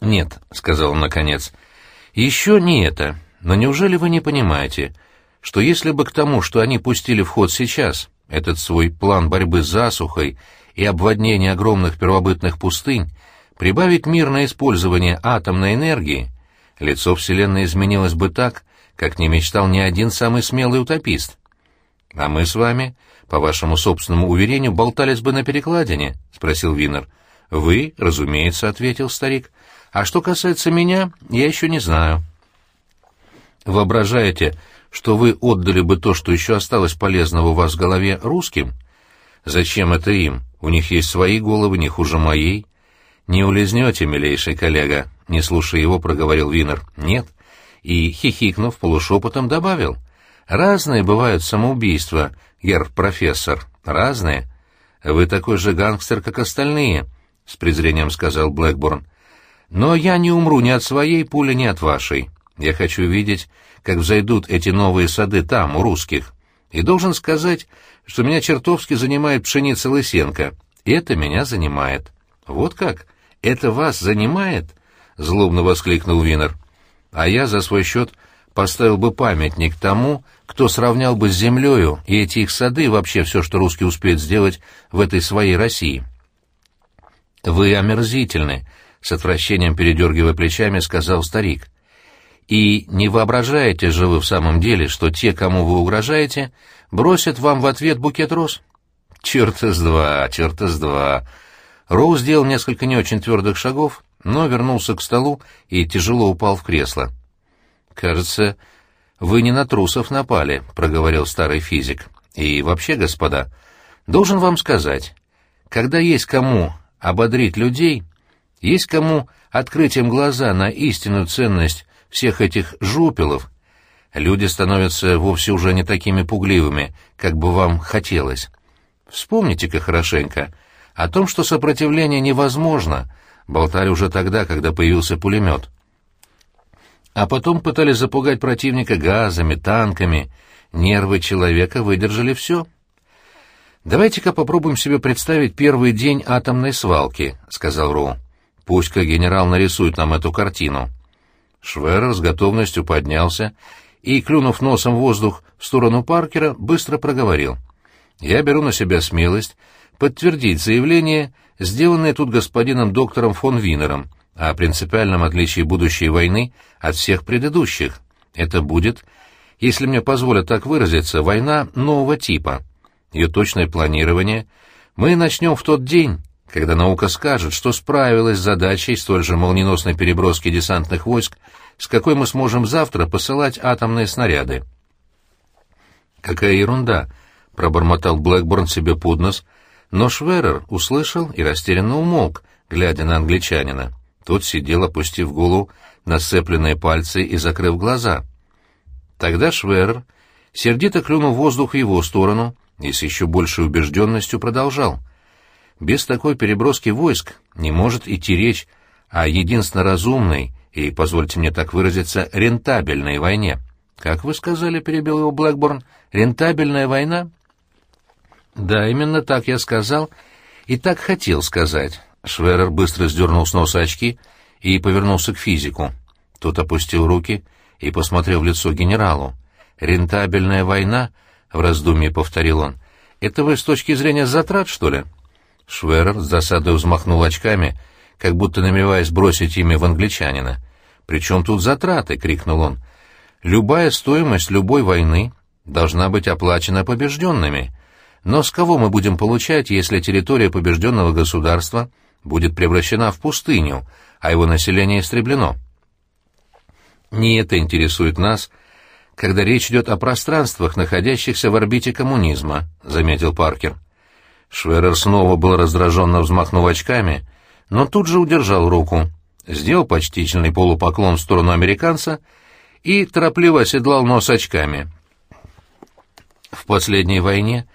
«Нет», — сказал он наконец, — «еще не это. Но неужели вы не понимаете, что если бы к тому, что они пустили в ход сейчас, этот свой план борьбы с засухой и обводнение огромных первобытных пустынь, прибавить мирное использование атомной энергии, лицо Вселенной изменилось бы так, как не мечтал ни один самый смелый утопист. А мы с вами, по вашему собственному уверению, болтались бы на перекладине, — спросил Винер. Вы, разумеется, — ответил старик. А что касается меня, я еще не знаю. Воображаете, что вы отдали бы то, что еще осталось полезного у вас в голове, русским? Зачем это им? У них есть свои головы, не хуже моей. Не улизнете, милейший коллега, не слушая его, проговорил Винер. Нет. И, хихикнув, полушепотом добавил. Разные бывают самоубийства, герр-профессор, разные. Вы такой же гангстер, как остальные, — с презрением сказал Блэкборн. Но я не умру ни от своей пули, ни от вашей. Я хочу видеть, как взойдут эти новые сады там, у русских. И должен сказать, что меня чертовски занимает пшеница Лысенко. Это меня занимает. Вот как? Это вас занимает? Злобно воскликнул Винер. А я за свой счет поставил бы памятник тому, кто сравнял бы с землею и эти их сады и вообще все, что русские успеют сделать в этой своей России. Вы омерзительны, — с отвращением передергивая плечами, сказал старик. И не воображаете же вы в самом деле, что те, кому вы угрожаете, бросят вам в ответ букет роз? Черт из два, черт из два. Роу сделал несколько не очень твердых шагов, но вернулся к столу и тяжело упал в кресло. «Кажется, вы не на трусов напали», — проговорил старый физик. «И вообще, господа, должен вам сказать, когда есть кому ободрить людей, есть кому открыть им глаза на истинную ценность всех этих жупелов, люди становятся вовсе уже не такими пугливыми, как бы вам хотелось. Вспомните-ка хорошенько о том, что сопротивление невозможно, болтали уже тогда, когда появился пулемет. А потом пытались запугать противника газами, танками. Нервы человека выдержали все. «Давайте-ка попробуем себе представить первый день атомной свалки», — сказал Роу. «Пусть-ка генерал нарисует нам эту картину». Шверер с готовностью поднялся и, клюнув носом воздух в сторону Паркера, быстро проговорил. «Я беру на себя смелость подтвердить заявление, сделанное тут господином доктором фон Винером, о принципиальном отличии будущей войны от всех предыдущих. Это будет, если мне позволят так выразиться, война нового типа. Ее точное планирование мы начнем в тот день, когда наука скажет, что справилась с задачей столь же молниеносной переброски десантных войск, с какой мы сможем завтра посылать атомные снаряды. «Какая ерунда!» — пробормотал Блэкборн себе под нос, но Шверер услышал и растерянно умолк, глядя на англичанина. Тот сидел, опустив голову на сцепленные пальцы и закрыв глаза. Тогда Шверер сердито клюнул воздух в его сторону и с еще большей убежденностью продолжал — без такой переброски войск не может идти речь о единственно разумной и, позвольте мне так выразиться, рентабельной войне. Как вы сказали, перебил его Блэкборн, рентабельная война? Да, именно так я сказал и так хотел сказать. Шверер быстро сдернул с носа очки и повернулся к физику. Тот опустил руки и посмотрел в лицо генералу. «Рентабельная война?» — в раздумье повторил он. «Это вы с точки зрения затрат, что ли?» Шверер с досадой взмахнул очками, как будто намереваясь бросить ими в англичанина. «Причем тут затраты?» — крикнул он. «Любая стоимость любой войны должна быть оплачена побежденными. Но с кого мы будем получать, если территория побежденного государства будет превращена в пустыню, а его население истреблено?» Не это интересует нас, когда речь идет о пространствах, находящихся в орбите коммунизма, — заметил Паркер. Шверер снова был раздраженно взмахнув очками, но тут же удержал руку, сделал почтительный полупоклон в сторону американца и торопливо оседлал нос очками. «В последней войне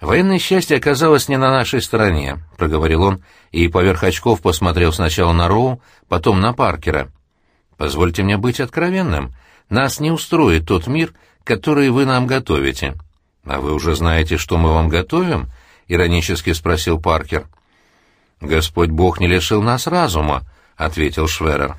военное счастье оказалось не на нашей стороне», — проговорил он, и поверх очков посмотрел сначала на Роу, потом на Паркера. «Позвольте мне быть откровенным. Нас не устроит тот мир, который вы нам готовите». «А вы уже знаете, что мы вам готовим?» — иронически спросил Паркер. «Господь Бог не лишил нас разума», — ответил Шверер.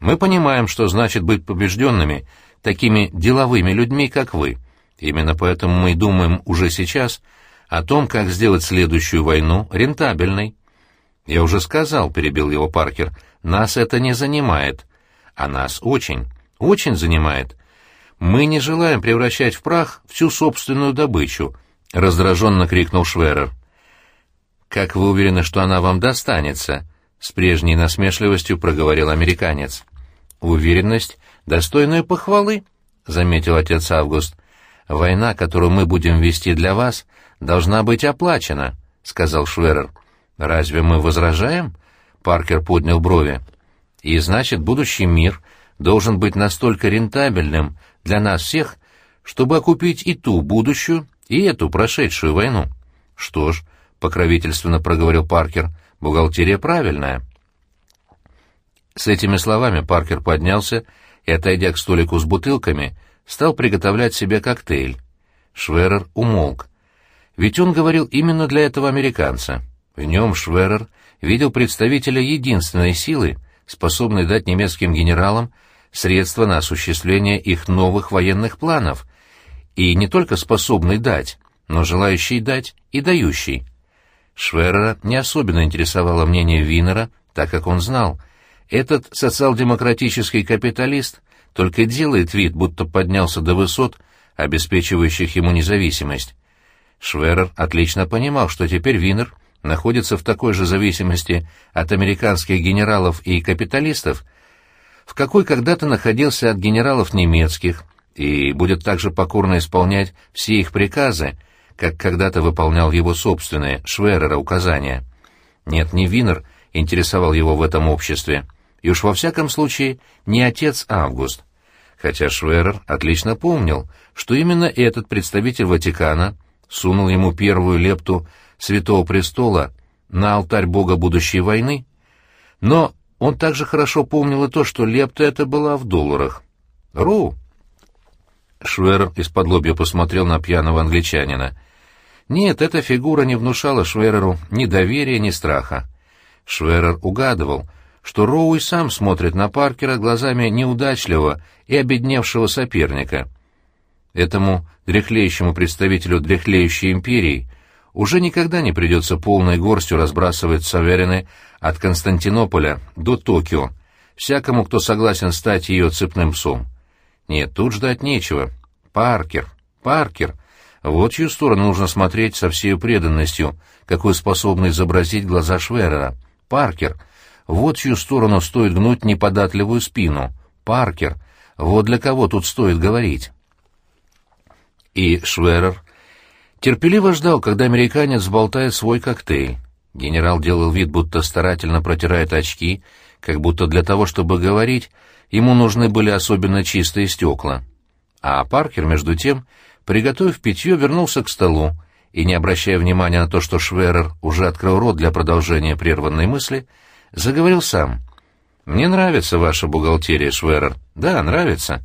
«Мы понимаем, что значит быть побежденными такими деловыми людьми, как вы. Именно поэтому мы думаем уже сейчас о том, как сделать следующую войну рентабельной». «Я уже сказал», — перебил его Паркер, — «нас это не занимает. А нас очень, очень занимает. Мы не желаем превращать в прах всю собственную добычу» — раздраженно крикнул Шверер. «Как вы уверены, что она вам достанется?» — с прежней насмешливостью проговорил американец. «Уверенность, достойная похвалы», — заметил отец Август. «Война, которую мы будем вести для вас, должна быть оплачена», — сказал Шверер. «Разве мы возражаем?» — Паркер поднял брови. «И значит, будущий мир должен быть настолько рентабельным для нас всех, чтобы окупить и ту будущую, и эту прошедшую войну. Что ж, покровительственно проговорил Паркер, бухгалтерия правильная. С этими словами Паркер поднялся и, отойдя к столику с бутылками, стал приготовлять себе коктейль. Шверер умолк. Ведь он говорил именно для этого американца. В нем Шверер видел представителя единственной силы, способной дать немецким генералам средства на осуществление их новых военных планов, и не только способный дать, но желающий дать и дающий. Шверера не особенно интересовало мнение Винера, так как он знал, этот социал-демократический капиталист только делает вид, будто поднялся до высот, обеспечивающих ему независимость. Шверер отлично понимал, что теперь Винер находится в такой же зависимости от американских генералов и капиталистов, в какой когда-то находился от генералов немецких, и будет также покорно исполнять все их приказы, как когда-то выполнял его собственные, Шверера, указания. Нет, не Винер интересовал его в этом обществе, и уж во всяком случае не отец Август. Хотя Шверер отлично помнил, что именно этот представитель Ватикана сунул ему первую лепту Святого Престола на алтарь Бога будущей войны, но он также хорошо помнил и то, что лепта эта была в долларах. «Роу!» Швер из-под лобья посмотрел на пьяного англичанина. Нет, эта фигура не внушала Швереру ни доверия, ни страха. Шверер угадывал, что Роу и сам смотрит на Паркера глазами неудачливого и обедневшего соперника. Этому дряхлеющему представителю дряхлеющей империи уже никогда не придется полной горстью разбрасывать саверины от Константинополя до Токио, всякому, кто согласен стать ее цепным псом. Нет, тут ждать нечего. Паркер, Паркер, вот чью сторону нужно смотреть со всей преданностью, какую способны изобразить глаза Шверера. Паркер, вот чью сторону стоит гнуть неподатливую спину. Паркер, вот для кого тут стоит говорить. И Шверер терпеливо ждал, когда американец болтает свой коктейль. Генерал делал вид, будто старательно протирает очки, как будто для того, чтобы говорить, ему нужны были особенно чистые стекла. А Паркер, между тем, приготовив питье, вернулся к столу и, не обращая внимания на то, что Шверер уже открыл рот для продолжения прерванной мысли, заговорил сам. «Мне нравится ваша бухгалтерия, Шверер. Да, нравится.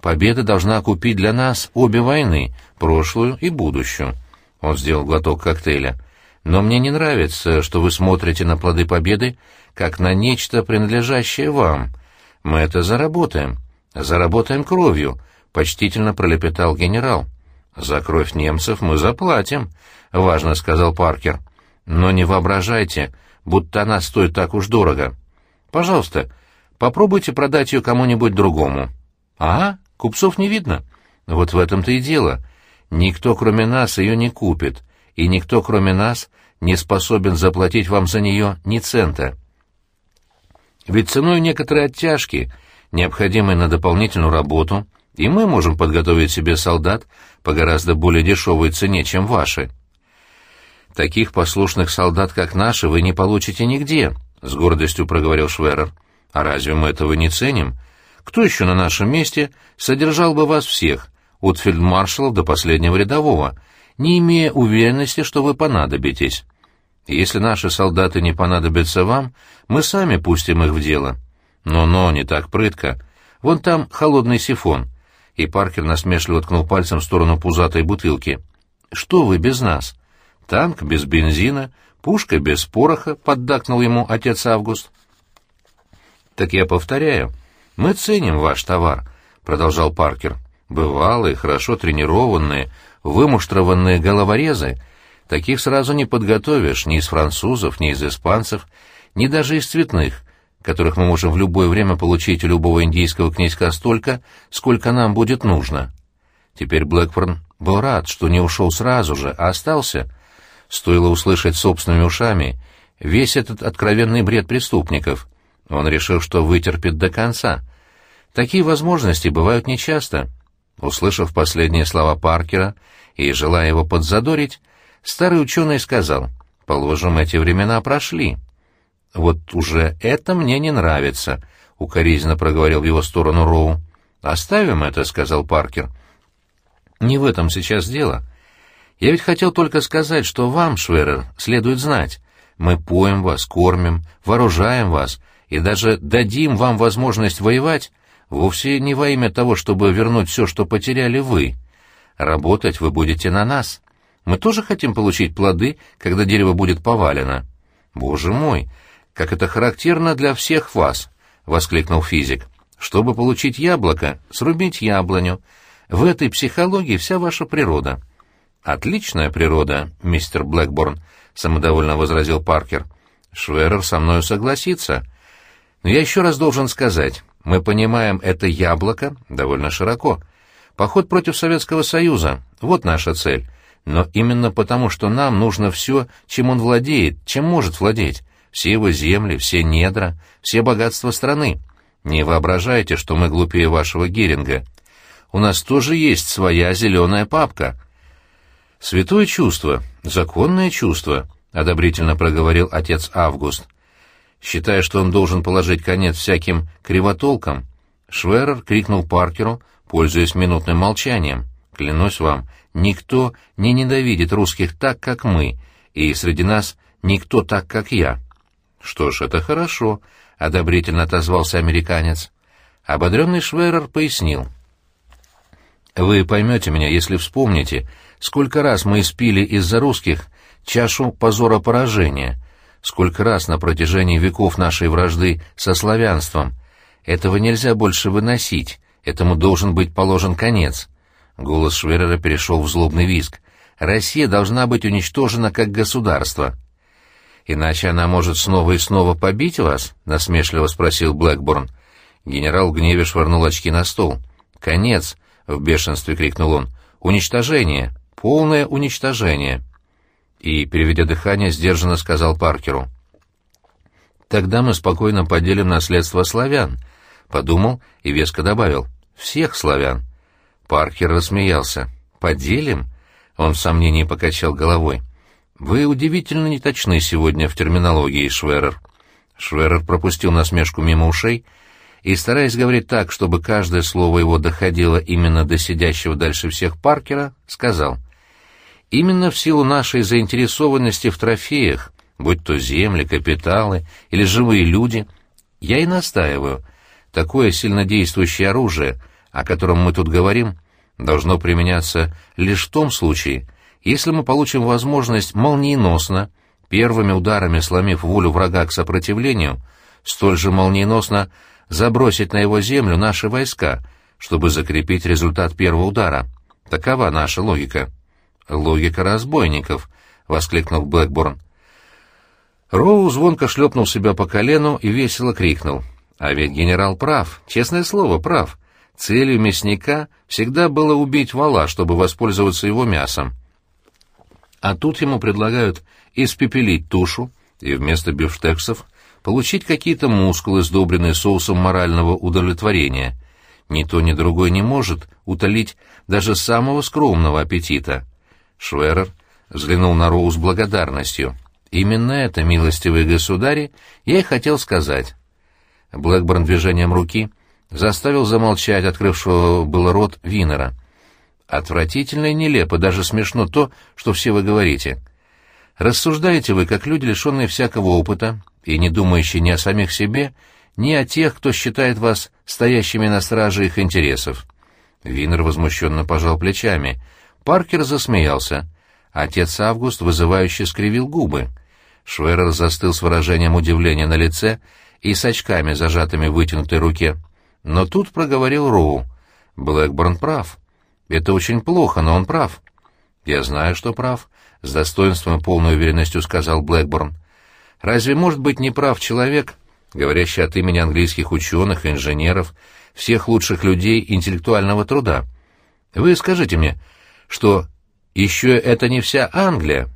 Победа должна купить для нас обе войны, прошлую и будущую». Он сделал глоток коктейля. «Но мне не нравится, что вы смотрите на плоды победы, как на нечто, принадлежащее вам. Мы это заработаем. Заработаем кровью», — почтительно пролепетал генерал. «За кровь немцев мы заплатим», — важно сказал Паркер. «Но не воображайте, будто она стоит так уж дорого. Пожалуйста, попробуйте продать ее кому-нибудь другому». «А, купцов не видно?» «Вот в этом-то и дело. Никто, кроме нас, ее не купит, и никто, кроме нас, не способен заплатить вам за нее ни цента. Ведь ценой некоторые оттяжки, необходимые на дополнительную работу, и мы можем подготовить себе солдат по гораздо более дешевой цене, чем ваши. Таких послушных солдат, как наши, вы не получите нигде, — с гордостью проговорил Шверер. А разве мы этого не ценим? Кто еще на нашем месте содержал бы вас всех, от фельдмаршалов до последнего рядового, не имея уверенности, что вы понадобитесь? Если наши солдаты не понадобятся вам, мы сами пустим их в дело. Но-но, не так прытко. Вон там холодный сифон и Паркер насмешливо ткнул пальцем в сторону пузатой бутылки. «Что вы без нас? Танк без бензина, пушка без пороха», — поддакнул ему отец Август. «Так я повторяю, мы ценим ваш товар», — продолжал Паркер. «Бывалые, хорошо тренированные, вымуштрованные головорезы, таких сразу не подготовишь ни из французов, ни из испанцев, ни даже из цветных, которых мы можем в любое время получить у любого индийского князька столько, сколько нам будет нужно. Теперь Блэкборн был рад, что не ушел сразу же, а остался. Стоило услышать собственными ушами весь этот откровенный бред преступников. Он решил, что вытерпит до конца. Такие возможности бывают нечасто. Услышав последние слова Паркера и желая его подзадорить, старый ученый сказал, «Положим, эти времена прошли». «Вот уже это мне не нравится», — укоризненно проговорил в его сторону Роу. «Оставим это», — сказал Паркер. «Не в этом сейчас дело. Я ведь хотел только сказать, что вам, Шверер, следует знать. Мы поем вас, кормим, вооружаем вас и даже дадим вам возможность воевать вовсе не во имя того, чтобы вернуть все, что потеряли вы. Работать вы будете на нас. Мы тоже хотим получить плоды, когда дерево будет повалено. Боже мой!» как это характерно для всех вас», — воскликнул физик. «Чтобы получить яблоко, срубить яблоню. В этой психологии вся ваша природа». «Отличная природа, мистер Блэкборн», — самодовольно возразил Паркер. «Шверер со мною согласится. Но я еще раз должен сказать, Мы понимаем это яблоко довольно широко. Поход против Советского Союза — вот наша цель. Но именно потому, что нам нужно все, чем он владеет, чем может владеть. Все его земли, все недра, все богатства страны. Не воображайте, что мы глупее вашего Геринга. У нас тоже есть своя зеленая папка. Святое чувство, законное чувство, — одобрительно проговорил отец Август. Считая, что он должен положить конец всяким кривотолкам, Шверер крикнул Паркеру, пользуясь минутным молчанием. «Клянусь вам, никто не ненавидит русских так, как мы, и среди нас никто так, как я». «Что ж, это хорошо», — одобрительно отозвался американец. Ободренный Шверер пояснил. «Вы поймете меня, если вспомните, сколько раз мы испили из-за русских чашу позора поражения, сколько раз на протяжении веков нашей вражды со славянством. Этого нельзя больше выносить, этому должен быть положен конец». Голос Шверера перешел в злобный визг. «Россия должна быть уничтожена как государство». «Иначе она может снова и снова побить вас?» — насмешливо спросил Блэкборн. Генерал в гневе швырнул очки на стол. «Конец!» — в бешенстве крикнул он. «Уничтожение! Полное уничтожение!» И, переведя дыхание, сдержанно сказал Паркеру. «Тогда мы спокойно поделим наследство славян», — подумал и веско добавил. «Всех славян». Паркер рассмеялся. «Поделим?» — он в сомнении покачал головой. «Вы удивительно неточны сегодня в терминологии, Шверер». Шверер пропустил насмешку мимо ушей и, стараясь говорить так, чтобы каждое слово его доходило именно до сидящего дальше всех Паркера, сказал, «Именно в силу нашей заинтересованности в трофеях, будь то земли, капиталы или живые люди, я и настаиваю, такое сильнодействующее оружие, о котором мы тут говорим, должно применяться лишь в том случае, если мы получим возможность молниеносно, первыми ударами сломив волю врага к сопротивлению, столь же молниеносно забросить на его землю наши войска, чтобы закрепить результат первого удара. Такова наша логика. «Логика разбойников», — воскликнул Блэкборн. Роу звонко шлепнул себя по колену и весело крикнул. «А ведь генерал прав, честное слово, прав. Целью мясника всегда было убить вала, чтобы воспользоваться его мясом а тут ему предлагают испепелить тушу и вместо бифштексов получить какие-то мускулы, сдобренные соусом морального удовлетворения. Ни то, ни другой не может утолить даже самого скромного аппетита. Шверер взглянул на Роу с благодарностью. «Именно это, милостивые государи, я и хотел сказать». Блэкборн движением руки заставил замолчать открывшего было рот Винера. Отвратительно и нелепо, даже смешно то, что все вы говорите. Рассуждаете вы, как люди, лишенные всякого опыта и не думающие ни о самих себе, ни о тех, кто считает вас стоящими на страже их интересов. Винер возмущенно пожал плечами. Паркер засмеялся. Отец Август вызывающе скривил губы. Шверер застыл с выражением удивления на лице и с очками, зажатыми в вытянутой руке. Но тут проговорил Роу. Блэкборн прав. Это очень плохо, но он прав. Я знаю, что прав, с достоинством и полной уверенностью сказал Блэкборн. Разве может быть неправ человек, говорящий от имени английских ученых инженеров, всех лучших людей интеллектуального труда? Вы скажите мне, что еще это не вся Англия?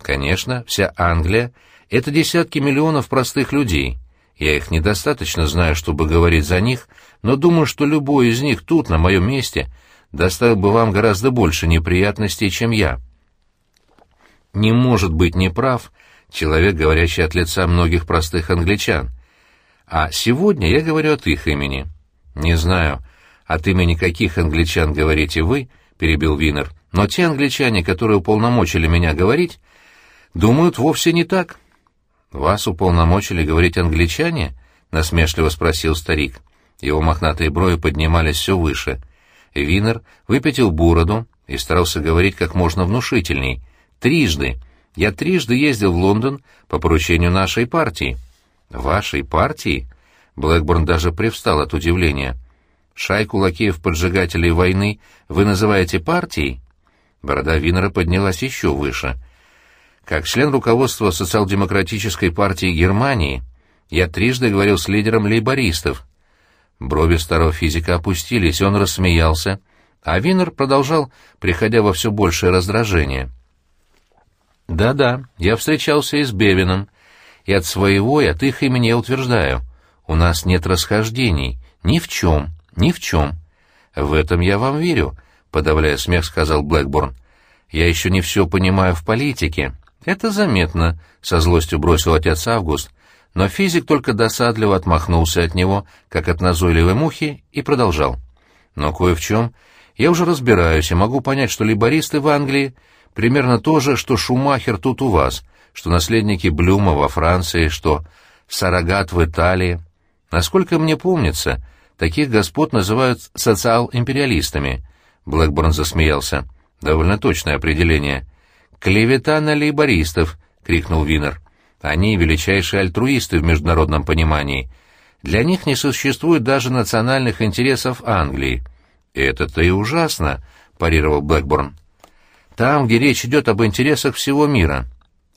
Конечно, вся Англия — это десятки миллионов простых людей. Я их недостаточно знаю, чтобы говорить за них, но думаю, что любой из них тут, на моем месте, доставил бы вам гораздо больше неприятностей, чем я. Не может быть неправ человек, говорящий от лица многих простых англичан. А сегодня я говорю от их имени. Не знаю, от имени каких англичан говорите вы, перебил Винер, но те англичане, которые уполномочили меня говорить, думают вовсе не так. Вас уполномочили говорить англичане? насмешливо спросил старик. Его мохнатые брови поднимались все выше — Винер выпятил бороду и старался говорить как можно внушительней. «Трижды. Я трижды ездил в Лондон по поручению нашей партии». «Вашей партии?» Блэкборн даже привстал от удивления. «Шайку лакеев-поджигателей войны вы называете партией?» Борода Винера поднялась еще выше. «Как член руководства социал-демократической партии Германии, я трижды говорил с лидером лейбористов». Брови старого физика опустились, он рассмеялся, а Винер продолжал, приходя во все большее раздражение. «Да-да, я встречался и с Бевином, и от своего, и от их имени я утверждаю, у нас нет расхождений, ни в чем, ни в чем. В этом я вам верю», — подавляя смех, сказал Блэкборн. «Я еще не все понимаю в политике». «Это заметно», — со злостью бросил отец Август, но физик только досадливо отмахнулся от него, как от назойливой мухи, и продолжал. «Но кое в чем я уже разбираюсь и могу понять, что либористы в Англии примерно то же, что Шумахер тут у вас, что наследники Блюма во Франции, что Сарагат в Италии. Насколько мне помнится, таких господ называют социал-империалистами». Блэкборн засмеялся. «Довольно точное определение». «Клевета на лейбористов!» — крикнул Винер. Они величайшие альтруисты в международном понимании. Для них не существует даже национальных интересов Англии. «Это-то и ужасно», — парировал Блэкборн. «Там, где речь идет об интересах всего мира.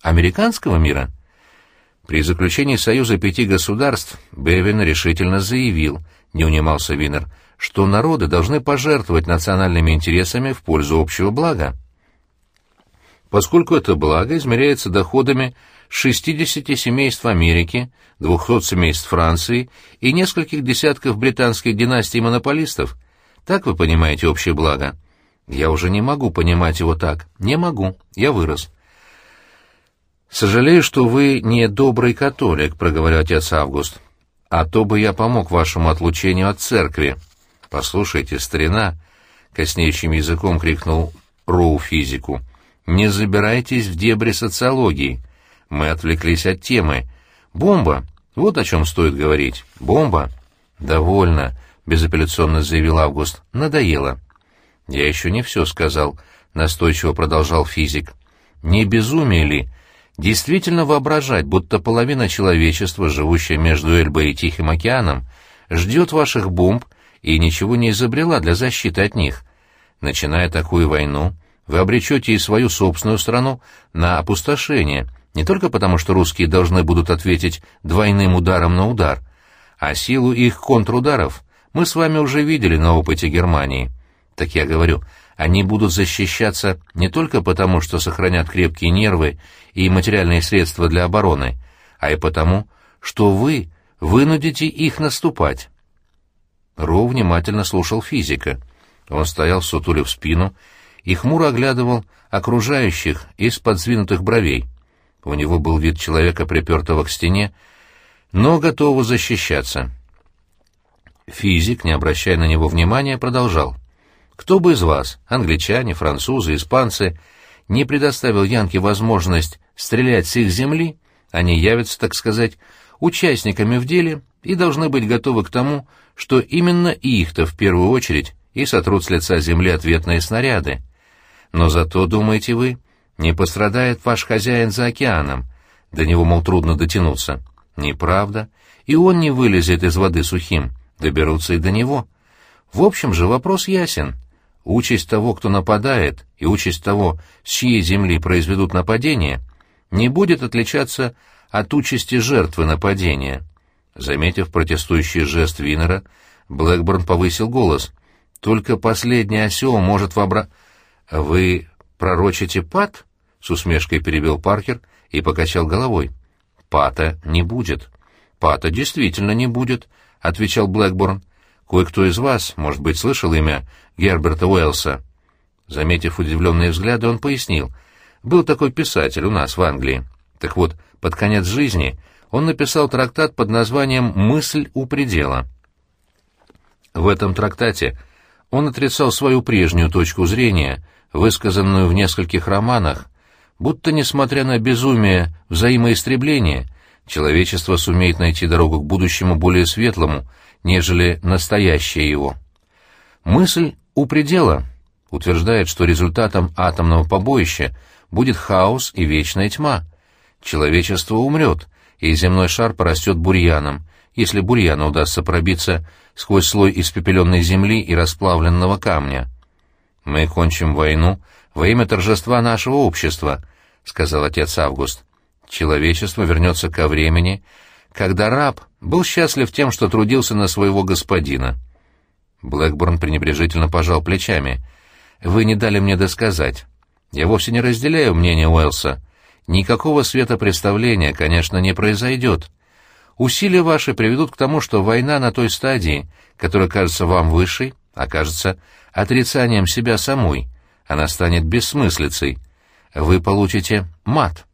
Американского мира?» При заключении Союза пяти государств Бевин решительно заявил, не унимался Винер, что народы должны пожертвовать национальными интересами в пользу общего блага. Поскольку это благо измеряется доходами 60 семейств Америки, 200 семейств Франции и нескольких десятков британских династий монополистов. Так вы понимаете общее благо? Я уже не могу понимать его так. Не могу. Я вырос. «Сожалею, что вы не добрый католик», — проговорил отец Август. «А то бы я помог вашему отлучению от церкви». «Послушайте, старина», — коснеющим языком крикнул Роу физику, — «не забирайтесь в дебри социологии. Мы отвлеклись от темы. Бомба. Вот о чем стоит говорить. Бомба. Довольно, безапелляционно заявил Август. Надоело. Я еще не все сказал, настойчиво продолжал физик. Не безумие ли? Действительно воображать, будто половина человечества, живущая между Эльбой и Тихим океаном, ждет ваших бомб и ничего не изобрела для защиты от них. Начиная такую войну, вы обречете и свою собственную страну на опустошение, не только потому, что русские должны будут ответить двойным ударом на удар, а силу их контрударов мы с вами уже видели на опыте Германии. Так я говорю, они будут защищаться не только потому, что сохранят крепкие нервы и материальные средства для обороны, а и потому, что вы вынудите их наступать. Роу внимательно слушал физика. Он стоял, сутулив спину, и хмуро оглядывал окружающих из-под сдвинутых бровей. У него был вид человека, припертого к стене, но готового защищаться. Физик, не обращая на него внимания, продолжал. «Кто бы из вас, англичане, французы, испанцы, не предоставил Янке возможность стрелять с их земли, они явятся, так сказать, участниками в деле и должны быть готовы к тому, что именно их-то в первую очередь и сотрут с лица земли ответные снаряды. Но зато, думаете вы, не пострадает ваш хозяин за океаном. До него, мол, трудно дотянуться. Неправда. И он не вылезет из воды сухим. Доберутся и до него. В общем же, вопрос ясен. Участь того, кто нападает, и участь того, с чьей земли произведут нападение, не будет отличаться от участи жертвы нападения. Заметив протестующий жест Винера, Блэкборн повысил голос. «Только последний осел может вобра...» «Вы пророчите пад?» — с усмешкой перебил Паркер и покачал головой. «Пата не будет». «Пата действительно не будет», — отвечал Блэкборн. «Кое-кто из вас, может быть, слышал имя Герберта Уэллса?» Заметив удивленные взгляды, он пояснил. «Был такой писатель у нас в Англии. Так вот, под конец жизни он написал трактат под названием «Мысль у предела». В этом трактате он отрицал свою прежнюю точку зрения — высказанную в нескольких романах, будто, несмотря на безумие взаимоистребления, человечество сумеет найти дорогу к будущему более светлому, нежели настоящее его. Мысль у предела утверждает, что результатом атомного побоища будет хаос и вечная тьма. Человечество умрет, и земной шар порастет бурьяном, если бурьяну удастся пробиться сквозь слой испепеленной земли и расплавленного камня. «Мы кончим войну во имя торжества нашего общества», — сказал отец Август. «Человечество вернется ко времени, когда раб был счастлив тем, что трудился на своего господина. Блэкборн пренебрежительно пожал плечами. «Вы не дали мне досказать. Я вовсе не разделяю мнение Уэллса. Никакого светопредставления, конечно, не произойдет. Усилия ваши приведут к тому, что война на той стадии, которая кажется вам высшей, окажется отрицанием себя самой. Она станет бессмыслицей. Вы получите мат».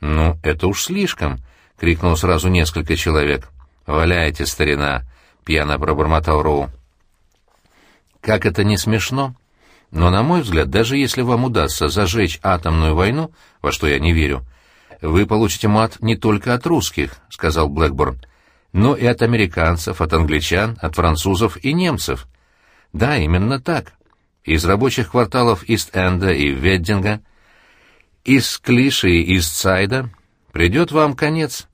«Ну, это уж слишком», — крикнул сразу несколько человек. «Валяйте, старина», — пьяно пробормотал Роу. Как это не смешно? Но, на мой взгляд, даже если вам удастся зажечь атомную войну, во что я не верю, вы получите мат не только от русских, — сказал Блэкборн, — но и от американцев, от англичан, от французов и немцев. Да, именно так. Из рабочих кварталов Ист-Энда и Веддинга, из Клиши и из Цайда придет вам конец.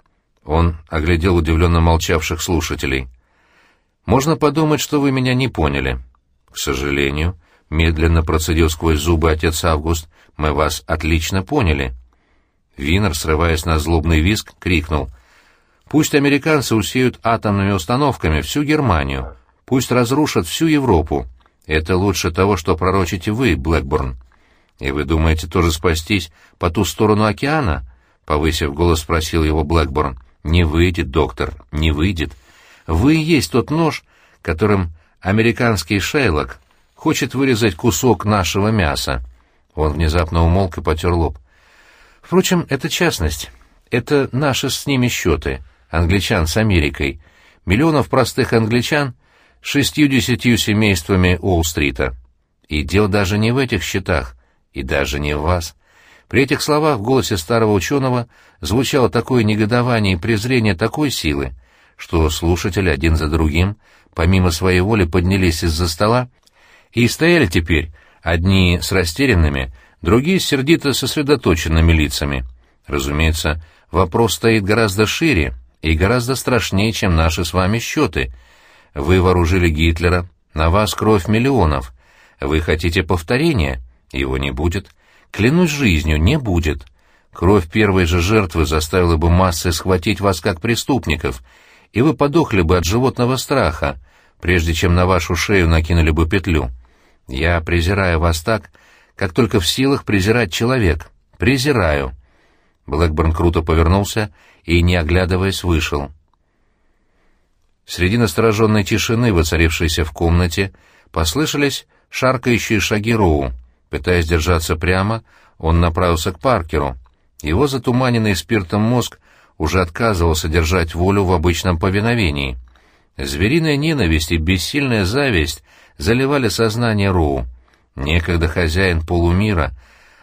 Он оглядел удивленно молчавших слушателей. Можно подумать, что вы меня не поняли. К сожалению, медленно процедил сквозь зубы отец Август, мы вас отлично поняли. Винер, срываясь на злобный виск, крикнул. «Пусть американцы усеют атомными установками всю Германию, пусть разрушат всю Европу. Это лучше того, что пророчите вы, Блэкборн. И вы думаете тоже спастись по ту сторону океана?» Повысив голос, спросил его Блэкборн. «Не выйдет, доктор, не выйдет. Вы и есть тот нож, которым американский Шейлок хочет вырезать кусок нашего мяса. Он внезапно умолк и потер лоб. Впрочем, это частность. Это наши с ними счеты, англичан с Америкой. Миллионов простых англичан шестью-десятью семействами Уолл-стрита. И дело даже не в этих счетах, и даже не в вас. При этих словах в голосе старого ученого звучало такое негодование и презрение такой силы, что слушатели один за другим помимо своей воли поднялись из-за стола и стояли теперь, одни с растерянными, другие с сердито сосредоточенными лицами. Разумеется, вопрос стоит гораздо шире и гораздо страшнее, чем наши с вами счеты. Вы вооружили Гитлера, на вас кровь миллионов. Вы хотите повторения? Его не будет. Клянусь жизнью, не будет. Кровь первой же жертвы заставила бы массы схватить вас как преступников, и вы подохли бы от животного страха, прежде чем на вашу шею накинули бы петлю. Я презираю вас так, как только в силах презирать человек. Презираю». Блэкборн круто повернулся и, не оглядываясь, вышел. Среди настороженной тишины, воцарившейся в комнате, послышались шаркающие шаги Роу. Пытаясь держаться прямо, он направился к Паркеру. Его затуманенный спиртом мозг уже отказывался держать волю в обычном повиновении. Звериная ненависть и бессильная зависть заливали сознание Роу. Некогда хозяин полумира,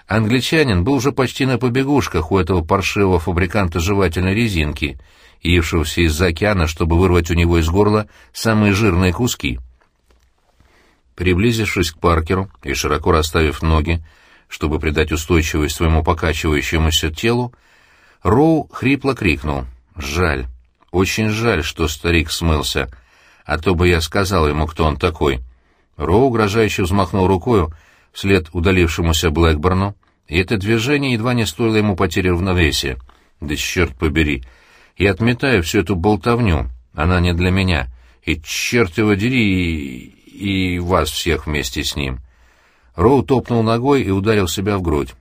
англичанин был уже почти на побегушках у этого паршивого фабриканта жевательной резинки, явившегося из-за океана, чтобы вырвать у него из горла самые жирные куски. Приблизившись к Паркеру и широко расставив ноги, чтобы придать устойчивость своему покачивающемуся телу, Роу хрипло крикнул «Жаль! Очень жаль, что старик смылся, а то бы я сказал ему, кто он такой». Роу угрожающе взмахнул рукою вслед удалившемуся Блэкборну, и это движение едва не стоило ему потери равновесия. «Да черт побери! Я отметаю всю эту болтовню, она не для меня, и черт его дери, и, и вас всех вместе с ним». Роу топнул ногой и ударил себя в грудь.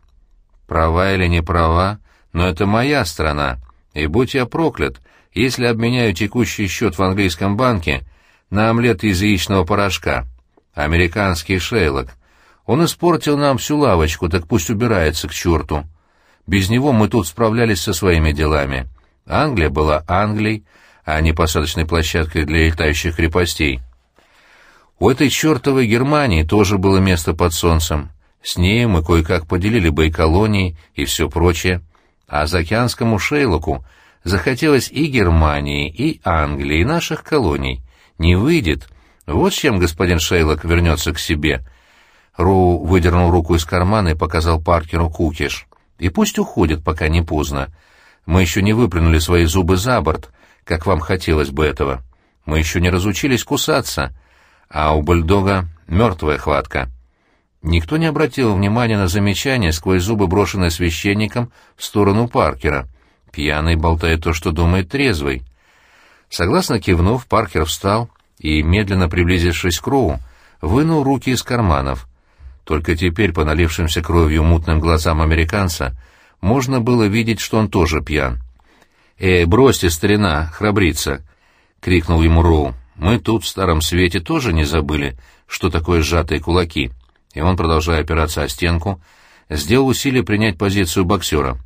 «Права или не права, но это моя страна, и будь я проклят, если обменяю текущий счет в английском банке на омлет из яичного порошка. Американский шейлок. Он испортил нам всю лавочку, так пусть убирается к черту. Без него мы тут справлялись со своими делами. Англия была Англией, а не посадочной площадкой для летающих крепостей. У этой чертовой Германии тоже было место под солнцем. С ней мы кое-как поделили бы и колонии, и все прочее. А заокеанскому Шейлоку захотелось и Германии, и Англии, и наших колоний. Не выйдет. Вот с чем господин Шейлок вернется к себе. Роу выдернул руку из кармана и показал Паркеру кукиш. И пусть уходит, пока не поздно. Мы еще не выплюнули свои зубы за борт, как вам хотелось бы этого. Мы еще не разучились кусаться, а у бульдога мертвая хватка. Никто не обратил внимания на замечание сквозь зубы, брошенное священником в сторону Паркера — Пьяный болтает то, что думает трезвый. Согласно кивнув, Паркер встал и, медленно приблизившись к Роу, вынул руки из карманов. Только теперь, по налившимся кровью мутным глазам американца, можно было видеть, что он тоже пьян. «Эй, бросьте, старина, храбриться!» — крикнул ему Роу. «Мы тут, в Старом Свете, тоже не забыли, что такое сжатые кулаки». И он, продолжая опираться о стенку, сделал усилие принять позицию боксера.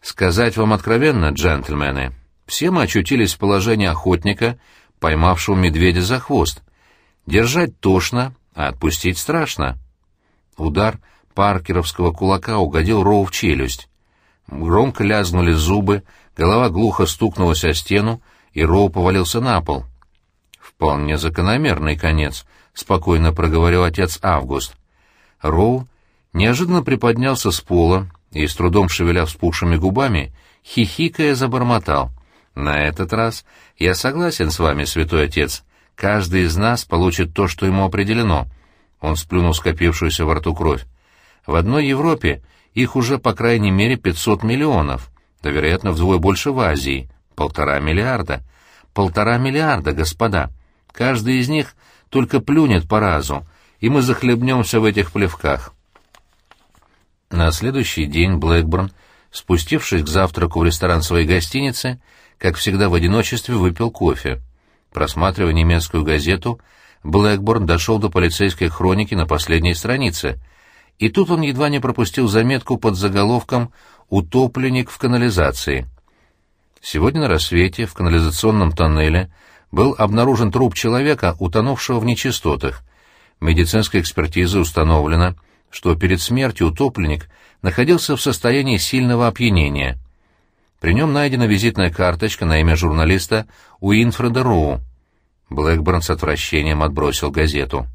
«Сказать вам откровенно, джентльмены, все мы очутились в положении охотника, поймавшего медведя за хвост. Держать тошно, а отпустить страшно». Удар паркеровского кулака угодил Роу в челюсть. Громко лязгнули зубы, голова глухо стукнулась о стену, и Роу повалился на пол. «Вполне закономерный конец», — спокойно проговорил отец Август. Роу неожиданно приподнялся с пола и, с трудом шевеля вспухшими губами, хихикая забормотал. «На этот раз я согласен с вами, святой отец. Каждый из нас получит то, что ему определено». Он сплюнул скопившуюся во рту кровь. «В одной Европе их уже по крайней мере 500 миллионов, да, вероятно, вдвое больше в Азии. Полтора миллиарда. Полтора миллиарда, господа. Каждый из них только плюнет по разу, и мы захлебнемся в этих плевках». На следующий день Блэкборн, спустившись к завтраку в ресторан своей гостиницы, как всегда в одиночестве выпил кофе. Просматривая немецкую газету, Блэкборн дошел до полицейской хроники на последней странице, и тут он едва не пропустил заметку под заголовком «Утопленник в канализации». Сегодня на рассвете в канализационном тоннеле был обнаружен труп человека, утонувшего в нечистотах. Медицинская экспертиза установлена, что перед смертью утопленник находился в состоянии сильного опьянения. При нем найдена визитная карточка на имя журналиста Уинфреда Роу. Блэкборн с отвращением отбросил газету.